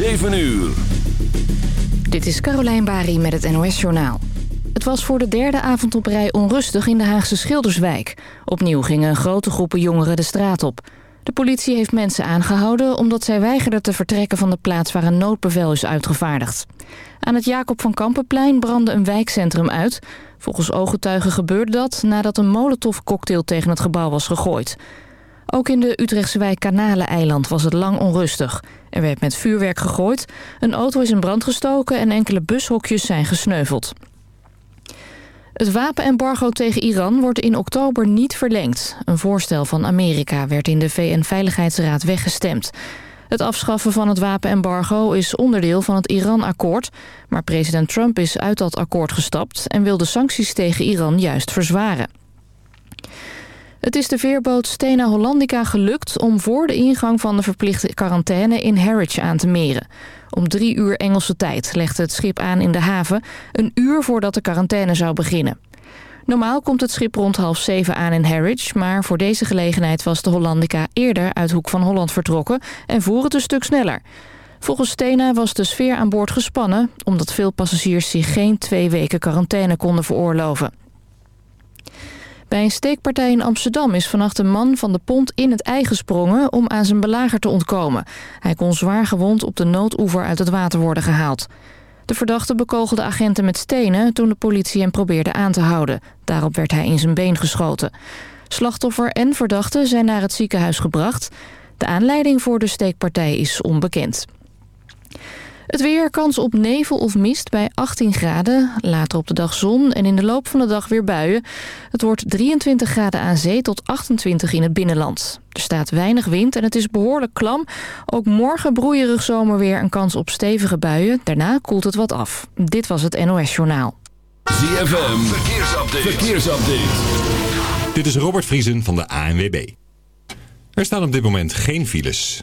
7 uur. Dit is Carolijn Bari met het NOS Journaal. Het was voor de derde avond op rij onrustig in de Haagse Schilderswijk. Opnieuw gingen grote groepen jongeren de straat op. De politie heeft mensen aangehouden omdat zij weigerden te vertrekken van de plaats waar een noodbevel is uitgevaardigd. Aan het Jacob van Kampenplein brandde een wijkcentrum uit. Volgens ooggetuigen gebeurde dat nadat een molotovcocktail tegen het gebouw was gegooid. Ook in de Utrechtse wijk Kanaleneiland was het lang onrustig. Er werd met vuurwerk gegooid, een auto is in brand gestoken en enkele bushokjes zijn gesneuveld. Het wapenembargo tegen Iran wordt in oktober niet verlengd. Een voorstel van Amerika werd in de VN-veiligheidsraad weggestemd. Het afschaffen van het wapenembargo is onderdeel van het Iran-akkoord... maar president Trump is uit dat akkoord gestapt... en wil de sancties tegen Iran juist verzwaren. Het is de veerboot Stena Hollandica gelukt om voor de ingang van de verplichte quarantaine in Harwich aan te meren. Om drie uur Engelse tijd legde het schip aan in de haven, een uur voordat de quarantaine zou beginnen. Normaal komt het schip rond half zeven aan in Harwich... maar voor deze gelegenheid was de Hollandica eerder uit Hoek van Holland vertrokken... en voer het een stuk sneller. Volgens Stena was de sfeer aan boord gespannen... omdat veel passagiers zich geen twee weken quarantaine konden veroorloven. Bij een steekpartij in Amsterdam is vannacht een man van de pont in het ei gesprongen om aan zijn belager te ontkomen. Hij kon zwaar gewond op de noodoever uit het water worden gehaald. De verdachte bekogelde agenten met stenen toen de politie hem probeerde aan te houden. Daarop werd hij in zijn been geschoten. Slachtoffer en verdachte zijn naar het ziekenhuis gebracht. De aanleiding voor de steekpartij is onbekend. Het weer, kans op nevel of mist bij 18 graden. Later op de dag zon en in de loop van de dag weer buien. Het wordt 23 graden aan zee tot 28 in het binnenland. Er staat weinig wind en het is behoorlijk klam. Ook morgen broeierig zomerweer een kans op stevige buien. Daarna koelt het wat af. Dit was het NOS Journaal. ZFM, verkeersupdate. verkeersupdate. Dit is Robert Vriesen van de ANWB. Er staan op dit moment geen files.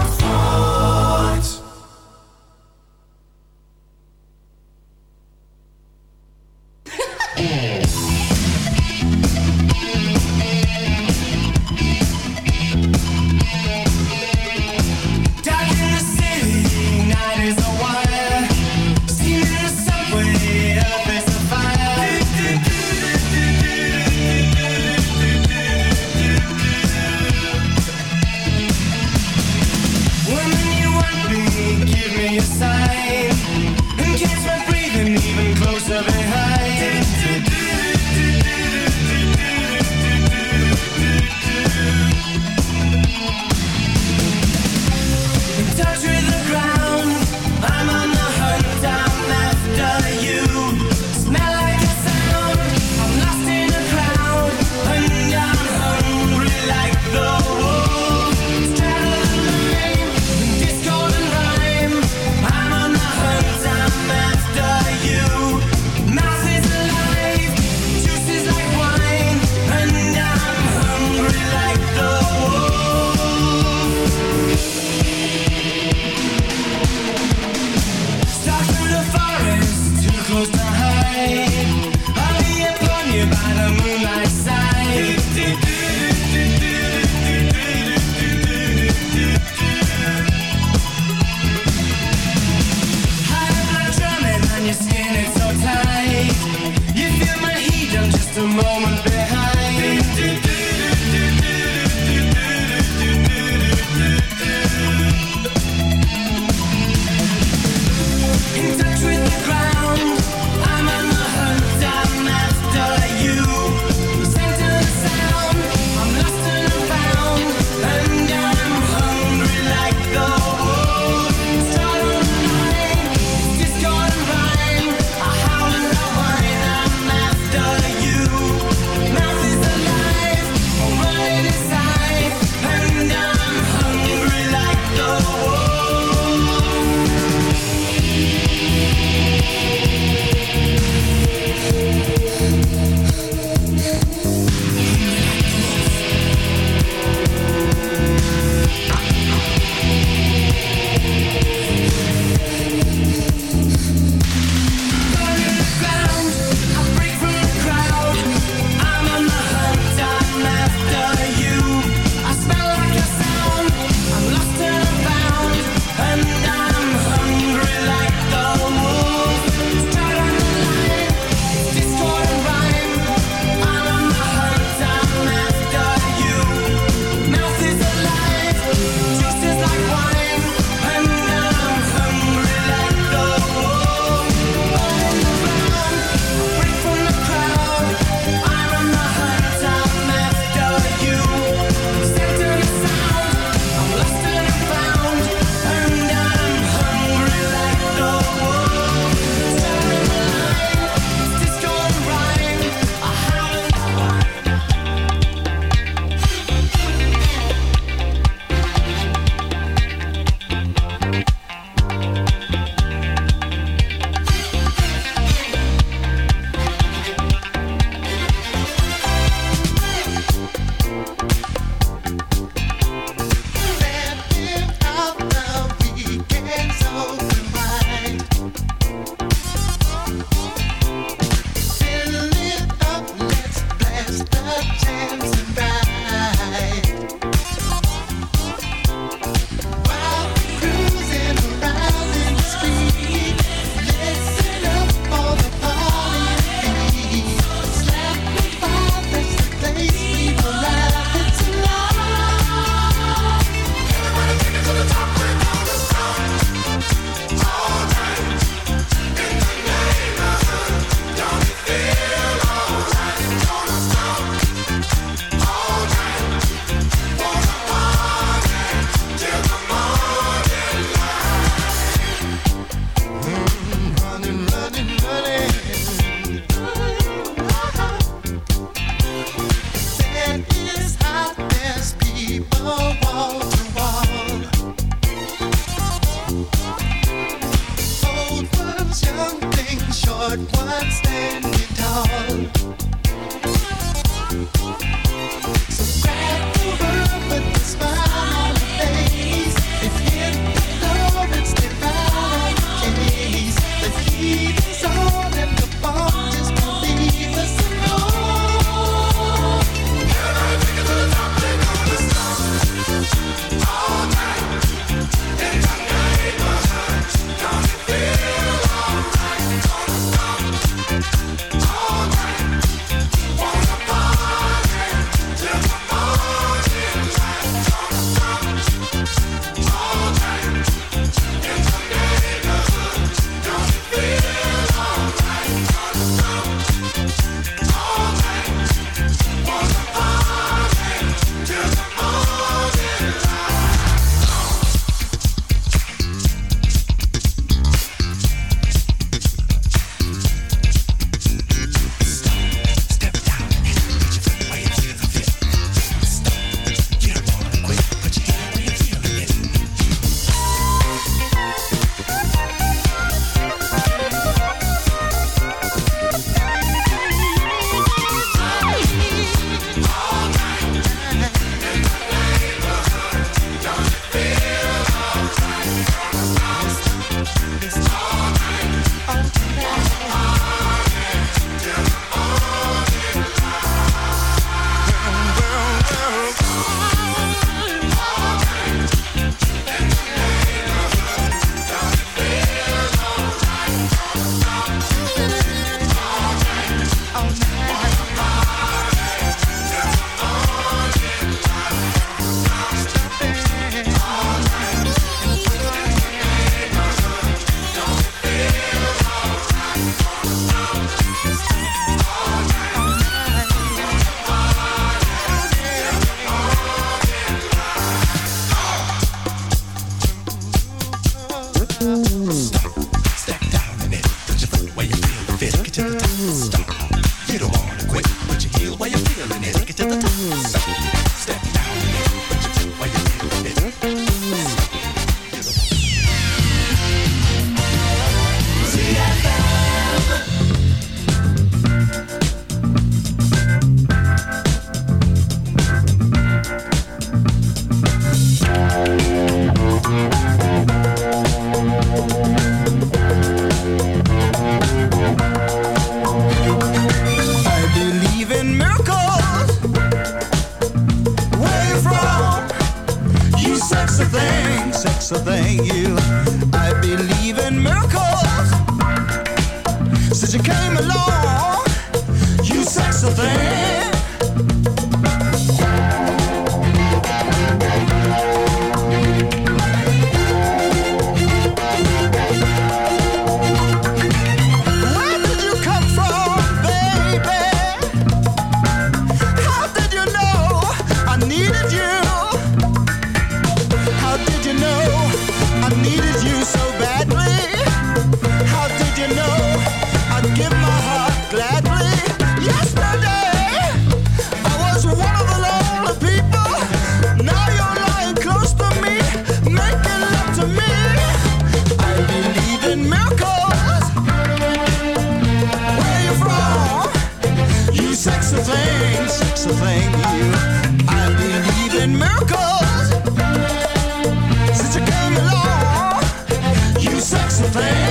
friend.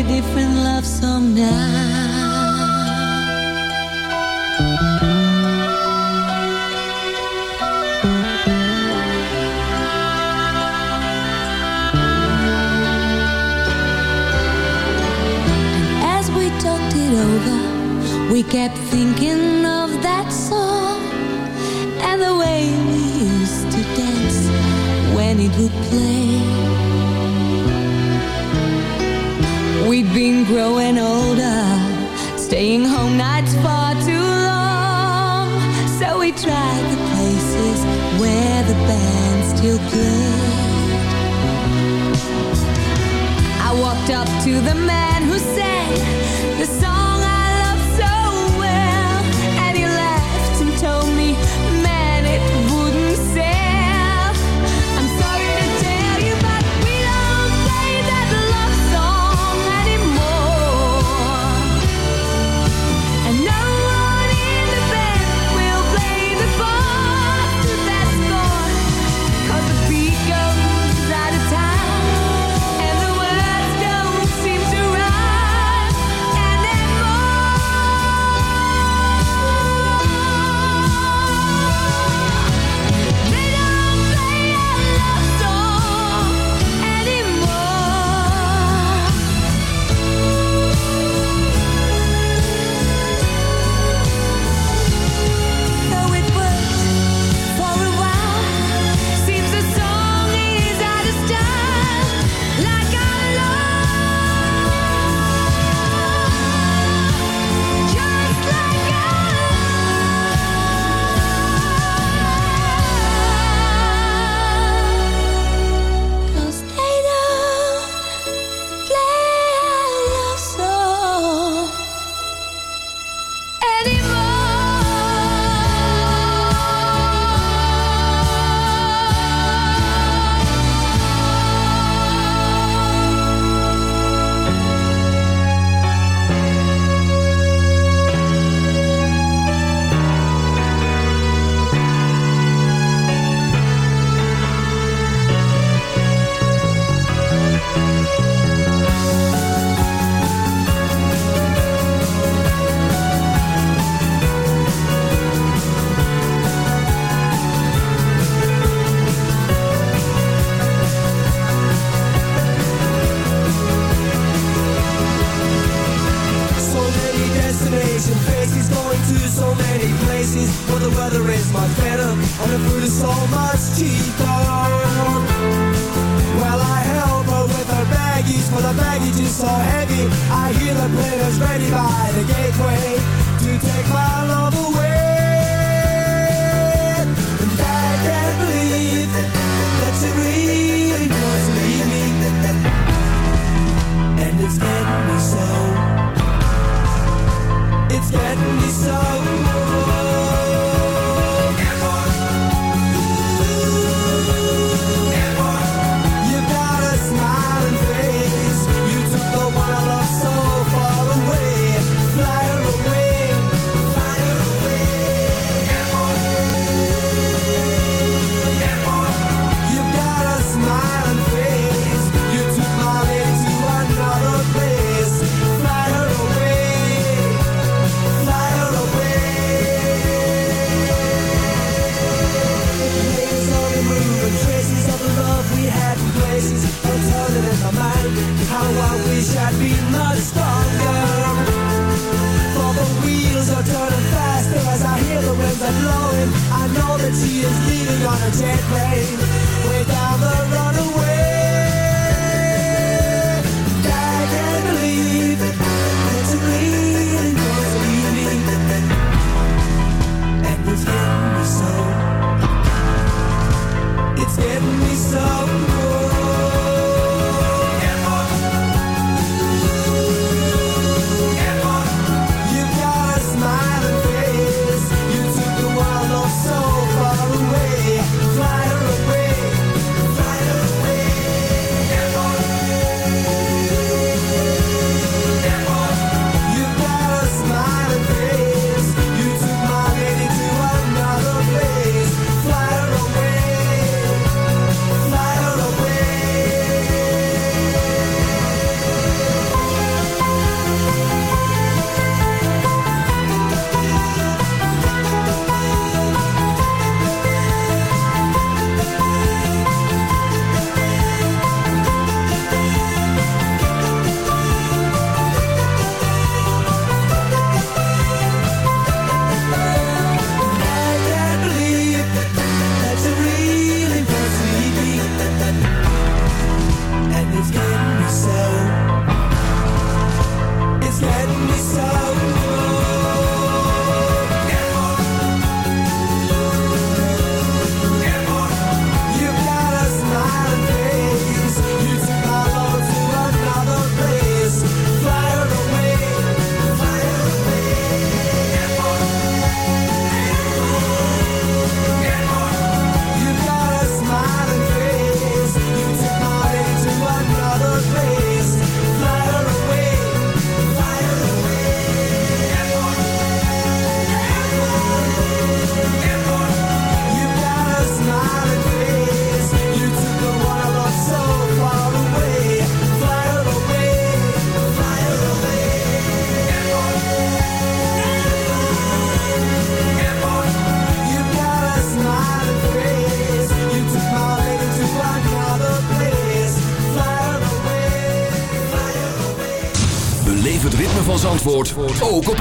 a different love song now. We kept to the man who said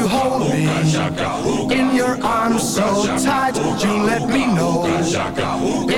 you hold me in your arms so tight, you let me know.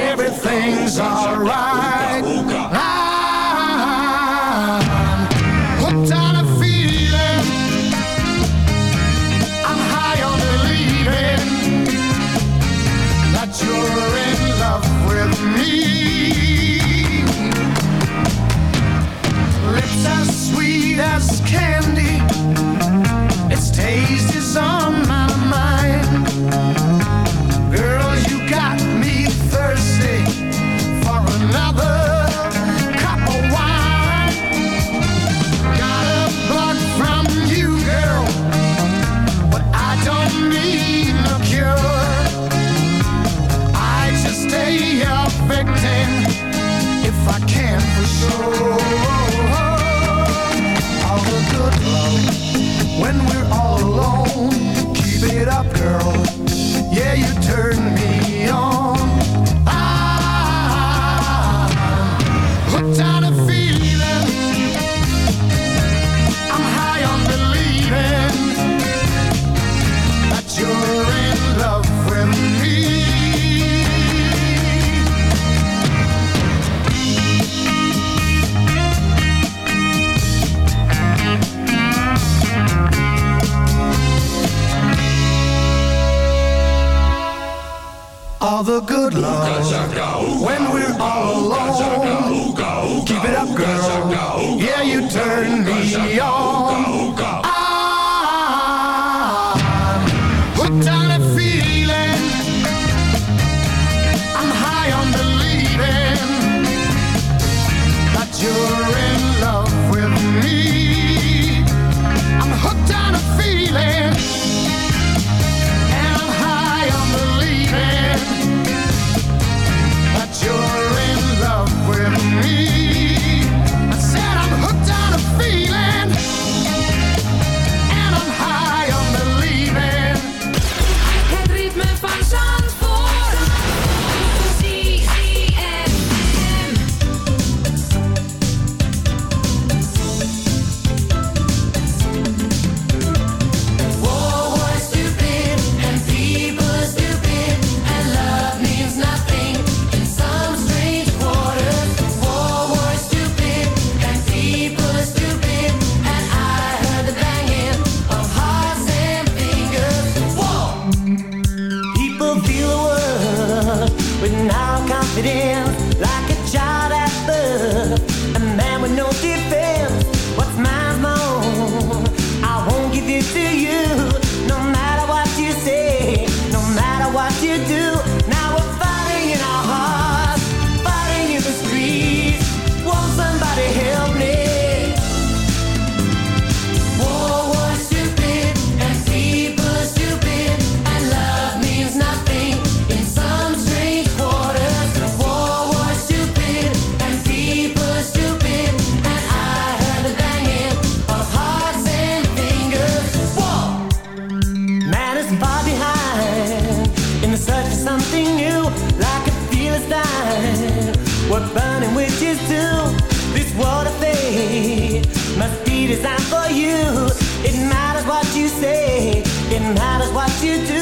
Love when we're all alone. Matters what you do.